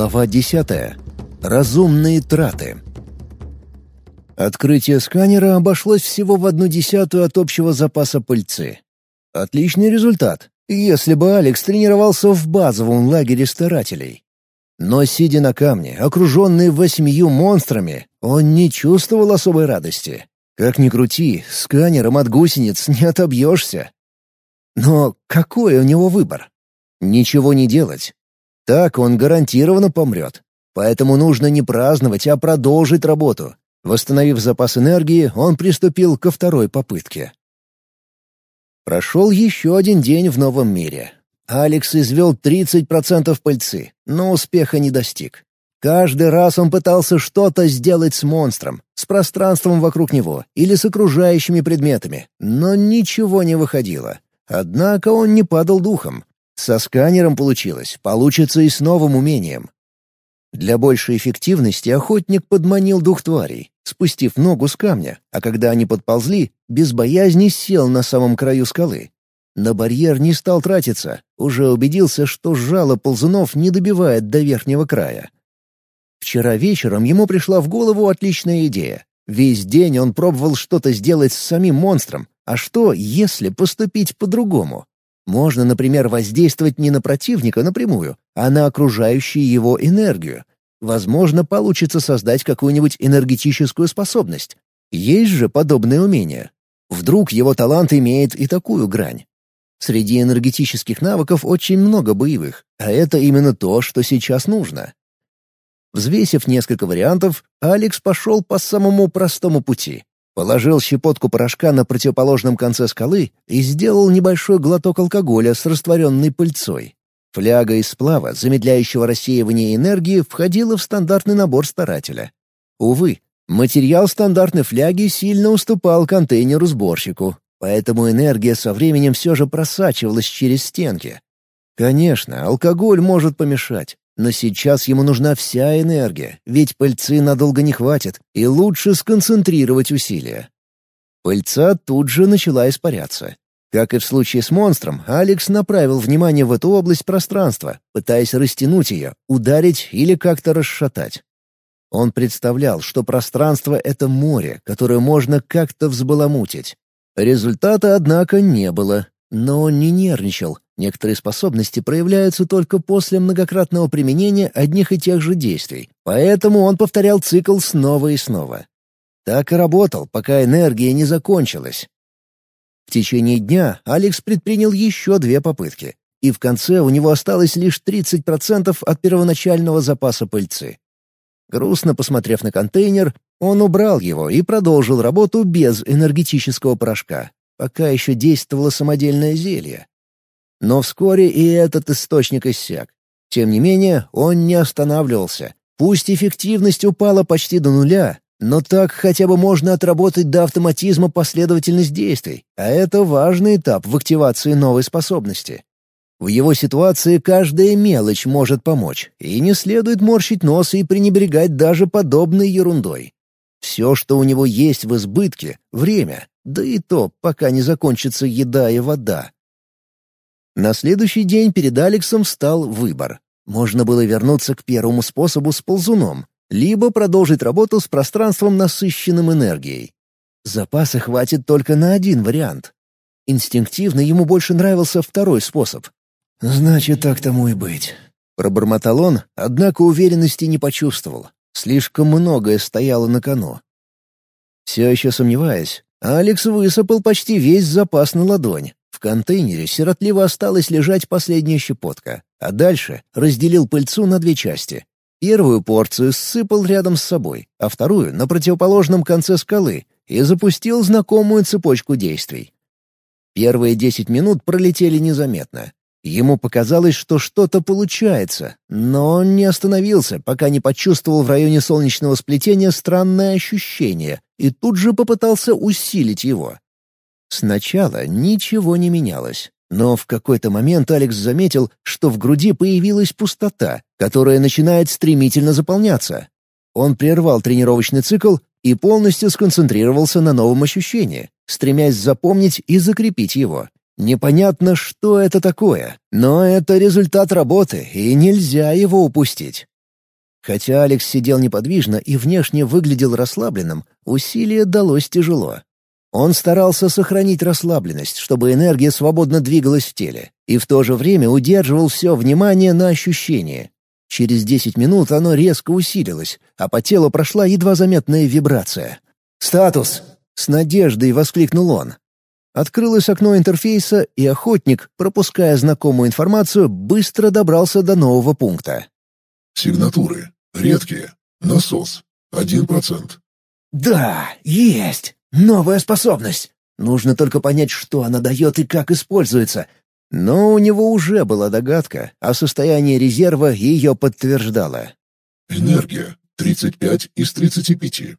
Глава 10. Разумные траты. Открытие сканера обошлось всего в одну десятую от общего запаса пыльцы. Отличный результат, если бы Алекс тренировался в базовом лагере старателей. Но, сидя на камне, окруженный восьмию монстрами, он не чувствовал особой радости. Как ни крути, сканером от гусениц не отобьешься. Но какой у него выбор? Ничего не делать. Так он гарантированно помрет. Поэтому нужно не праздновать, а продолжить работу. Восстановив запас энергии, он приступил ко второй попытке. Прошел еще один день в новом мире. Алекс извел 30% пыльцы, но успеха не достиг. Каждый раз он пытался что-то сделать с монстром, с пространством вокруг него или с окружающими предметами, но ничего не выходило. Однако он не падал духом. Со сканером получилось, получится и с новым умением. Для большей эффективности охотник подманил двух тварей, спустив ногу с камня, а когда они подползли, без боязни сел на самом краю скалы. На барьер не стал тратиться, уже убедился, что жало ползунов не добивает до верхнего края. Вчера вечером ему пришла в голову отличная идея. Весь день он пробовал что-то сделать с самим монстром, а что, если поступить по-другому? Можно, например, воздействовать не на противника напрямую, а на окружающую его энергию. Возможно, получится создать какую-нибудь энергетическую способность. Есть же подобные умения. Вдруг его талант имеет и такую грань. Среди энергетических навыков очень много боевых, а это именно то, что сейчас нужно. Взвесив несколько вариантов, Алекс пошел по самому простому пути. Положил щепотку порошка на противоположном конце скалы и сделал небольшой глоток алкоголя с растворенной пыльцой. Фляга из сплава, замедляющего рассеивание энергии, входила в стандартный набор старателя. Увы, материал стандартной фляги сильно уступал контейнеру-сборщику, поэтому энергия со временем все же просачивалась через стенки. Конечно, алкоголь может помешать, но сейчас ему нужна вся энергия, ведь пыльцы надолго не хватит, и лучше сконцентрировать усилия. Пыльца тут же начала испаряться. Как и в случае с монстром, Алекс направил внимание в эту область пространства, пытаясь растянуть ее, ударить или как-то расшатать. Он представлял, что пространство — это море, которое можно как-то взбаламутить. Результата, однако, не было, но он не нервничал, Некоторые способности проявляются только после многократного применения одних и тех же действий, поэтому он повторял цикл снова и снова. Так и работал, пока энергия не закончилась. В течение дня Алекс предпринял еще две попытки, и в конце у него осталось лишь 30% от первоначального запаса пыльцы. Грустно посмотрев на контейнер, он убрал его и продолжил работу без энергетического порошка, пока еще действовало самодельное зелье. Но вскоре и этот источник иссяк. Тем не менее, он не останавливался. Пусть эффективность упала почти до нуля, но так хотя бы можно отработать до автоматизма последовательность действий, а это важный этап в активации новой способности. В его ситуации каждая мелочь может помочь, и не следует морщить нос и пренебрегать даже подобной ерундой. Все, что у него есть в избытке — время, да и то, пока не закончится еда и вода. На следующий день перед Алексом стал выбор. Можно было вернуться к первому способу с ползуном, либо продолжить работу с пространством, насыщенным энергией. Запаса хватит только на один вариант. Инстинктивно ему больше нравился второй способ. «Значит, так тому и быть». Пробормотал он, однако уверенности не почувствовал. Слишком многое стояло на кону. Все еще сомневаясь, Алекс высыпал почти весь запас на ладонь, контейнере сиротливо осталась лежать последняя щепотка, а дальше разделил пыльцу на две части. Первую порцию ссыпал рядом с собой, а вторую — на противоположном конце скалы и запустил знакомую цепочку действий. Первые десять минут пролетели незаметно. Ему показалось, что что-то получается, но он не остановился, пока не почувствовал в районе солнечного сплетения странное ощущение и тут же попытался усилить его. Сначала ничего не менялось, но в какой-то момент Алекс заметил, что в груди появилась пустота, которая начинает стремительно заполняться. Он прервал тренировочный цикл и полностью сконцентрировался на новом ощущении, стремясь запомнить и закрепить его. Непонятно, что это такое, но это результат работы, и нельзя его упустить. Хотя Алекс сидел неподвижно и внешне выглядел расслабленным, усилие далось тяжело. Он старался сохранить расслабленность, чтобы энергия свободно двигалась в теле, и в то же время удерживал все внимание на ощущении. Через десять минут оно резко усилилось, а по телу прошла едва заметная вибрация. «Статус!» — с надеждой воскликнул он. Открылось окно интерфейса, и охотник, пропуская знакомую информацию, быстро добрался до нового пункта. «Сигнатуры. Редкие. Насос. Один процент». «Да, есть!» Новая способность. Нужно только понять, что она дает и как используется. Но у него уже была догадка, а состояние резерва ее подтверждало. Энергия. 35 из 35.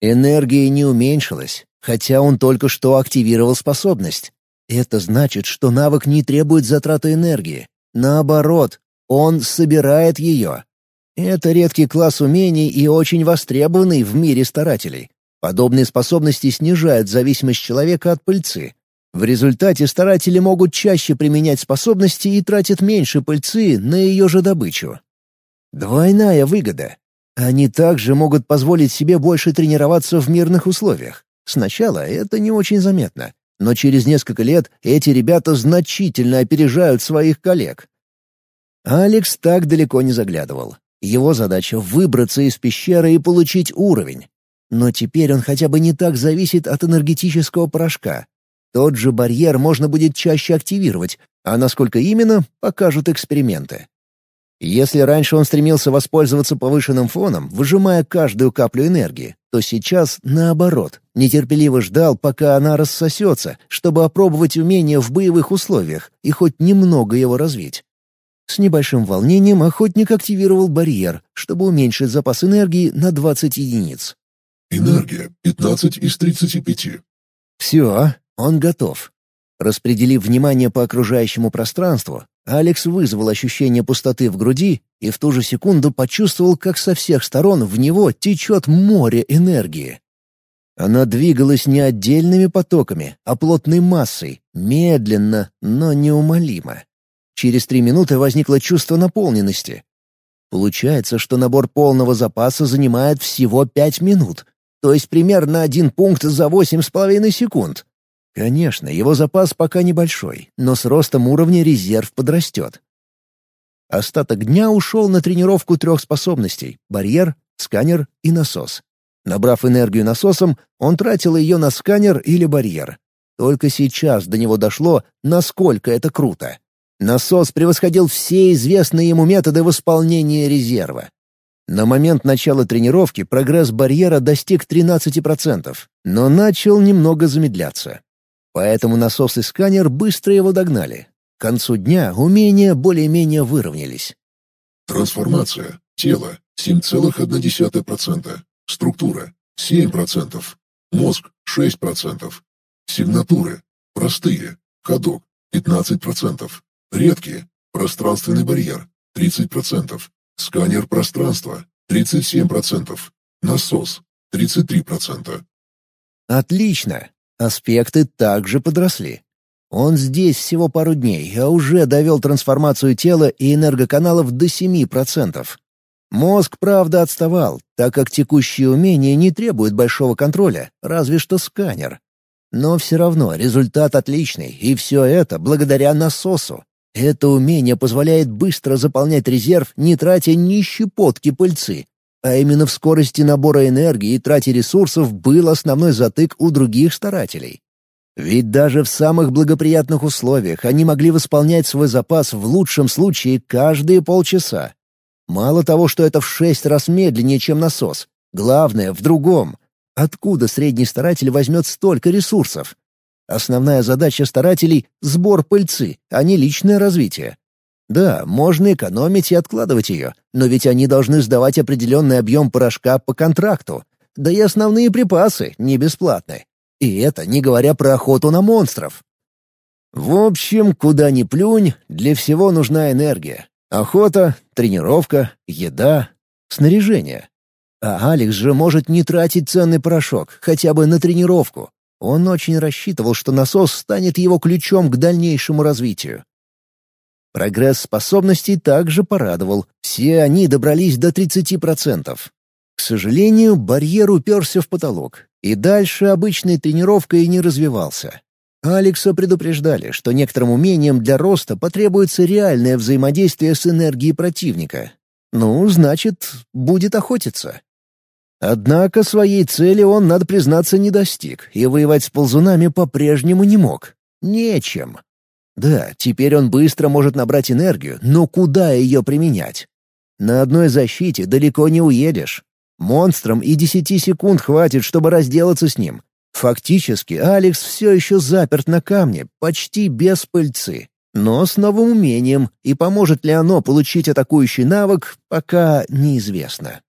Энергия не уменьшилась, хотя он только что активировал способность. Это значит, что навык не требует затраты энергии. Наоборот, он собирает ее. Это редкий класс умений и очень востребованный в мире старателей. Подобные способности снижают зависимость человека от пыльцы. В результате старатели могут чаще применять способности и тратят меньше пыльцы на ее же добычу. Двойная выгода. Они также могут позволить себе больше тренироваться в мирных условиях. Сначала это не очень заметно, но через несколько лет эти ребята значительно опережают своих коллег. Алекс так далеко не заглядывал. Его задача — выбраться из пещеры и получить уровень. Но теперь он хотя бы не так зависит от энергетического порошка. Тот же барьер можно будет чаще активировать, а насколько именно, покажут эксперименты. Если раньше он стремился воспользоваться повышенным фоном, выжимая каждую каплю энергии, то сейчас, наоборот, нетерпеливо ждал, пока она рассосется, чтобы опробовать умение в боевых условиях и хоть немного его развить. С небольшим волнением охотник активировал барьер, чтобы уменьшить запас энергии на 20 единиц. Энергия — 15 из 35. Все, он готов. Распределив внимание по окружающему пространству, Алекс вызвал ощущение пустоты в груди и в ту же секунду почувствовал, как со всех сторон в него течет море энергии. Она двигалась не отдельными потоками, а плотной массой, медленно, но неумолимо. Через три минуты возникло чувство наполненности. Получается, что набор полного запаса занимает всего пять минут, то есть примерно один пункт за восемь с половиной секунд. Конечно, его запас пока небольшой, но с ростом уровня резерв подрастет. Остаток дня ушел на тренировку трех способностей — барьер, сканер и насос. Набрав энергию насосом, он тратил ее на сканер или барьер. Только сейчас до него дошло, насколько это круто. Насос превосходил все известные ему методы восполнения резерва. На момент начала тренировки прогресс барьера достиг 13%, но начал немного замедляться. Поэтому насос и сканер быстро его догнали. К концу дня умения более-менее выровнялись. Трансформация. Тело. 7,1%. Структура. 7%. Мозг. 6%. Сигнатуры. Простые. Ходок. 15%. Редкие. Пространственный барьер. 30%. Сканер пространства — 37%. Насос — 33%. Отлично. Аспекты также подросли. Он здесь всего пару дней, а уже довел трансформацию тела и энергоканалов до 7%. Мозг, правда, отставал, так как текущие умения не требуют большого контроля, разве что сканер. Но все равно результат отличный, и все это благодаря насосу. Это умение позволяет быстро заполнять резерв, не тратя ни щепотки пыльцы. А именно в скорости набора энергии и трате ресурсов был основной затык у других старателей. Ведь даже в самых благоприятных условиях они могли восполнять свой запас в лучшем случае каждые полчаса. Мало того, что это в шесть раз медленнее, чем насос. Главное — в другом. Откуда средний старатель возьмет столько ресурсов? Основная задача старателей — сбор пыльцы, а не личное развитие. Да, можно экономить и откладывать ее, но ведь они должны сдавать определенный объем порошка по контракту. Да и основные припасы не бесплатны. И это не говоря про охоту на монстров. В общем, куда ни плюнь, для всего нужна энергия. Охота, тренировка, еда, снаряжение. А Алекс же может не тратить ценный порошок, хотя бы на тренировку. Он очень рассчитывал, что насос станет его ключом к дальнейшему развитию. Прогресс способностей также порадовал, все они добрались до 30%. К сожалению, барьер уперся в потолок, и дальше обычной тренировкой не развивался. Алекса предупреждали, что некоторым умениям для роста потребуется реальное взаимодействие с энергией противника. Ну, значит, будет охотиться. Однако своей цели он, надо признаться, не достиг, и воевать с ползунами по-прежнему не мог. Нечем. Да, теперь он быстро может набрать энергию, но куда ее применять? На одной защите далеко не уедешь. Монстрам и десяти секунд хватит, чтобы разделаться с ним. Фактически, Алекс все еще заперт на камне, почти без пыльцы. Но с новым умением, и поможет ли оно получить атакующий навык, пока неизвестно.